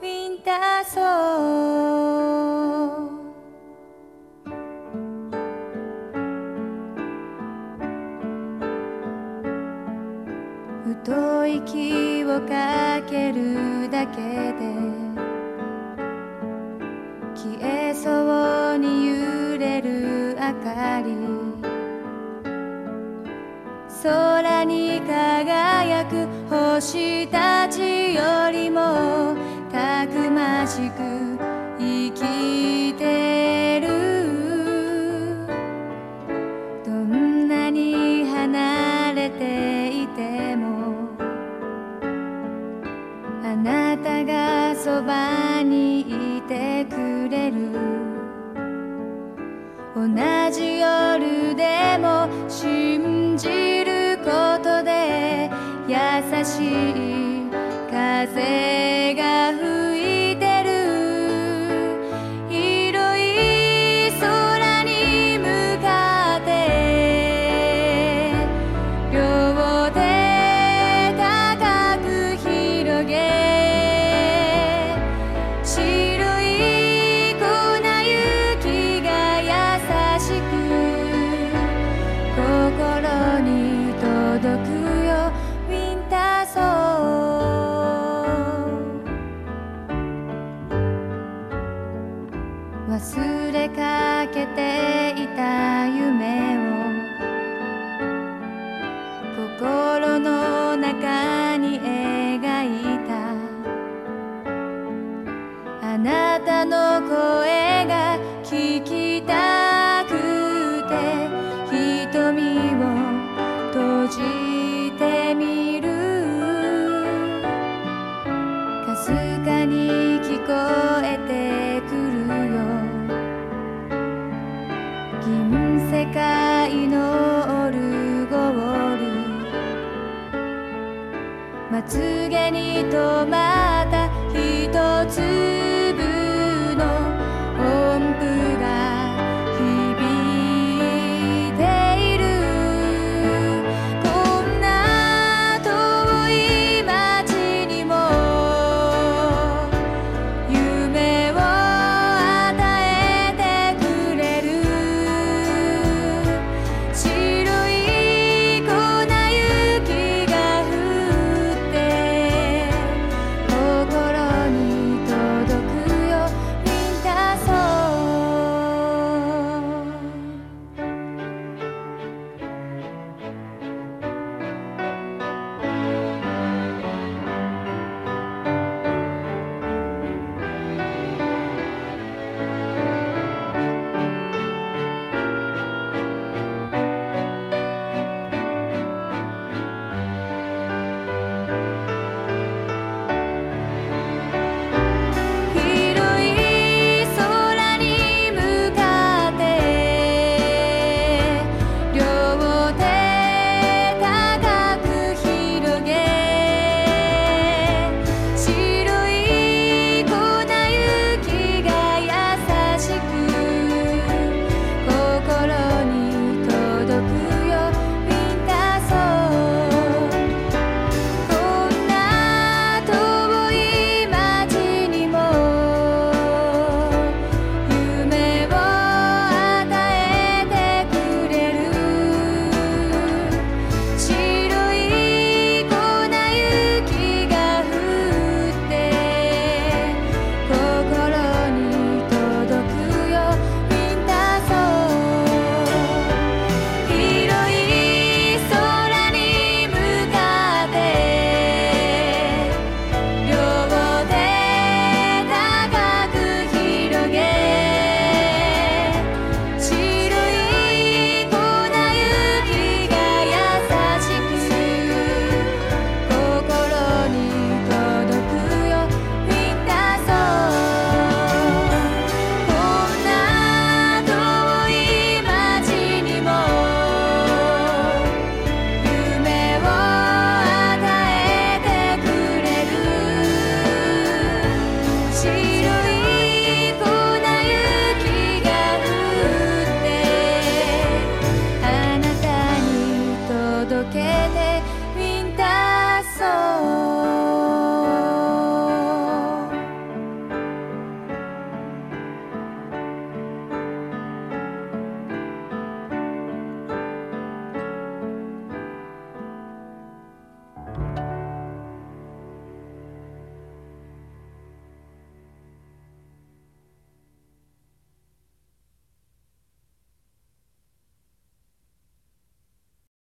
ウィンターソー太い息をかけるだけで消えそうに揺れる明かり。空に輝く星たちよりもくましく生きてる。どんなに離れていてもあなたがそばにいてくれる。同じ夜でも信じることで優しい風忘れかけていた夢を。心の中に止まる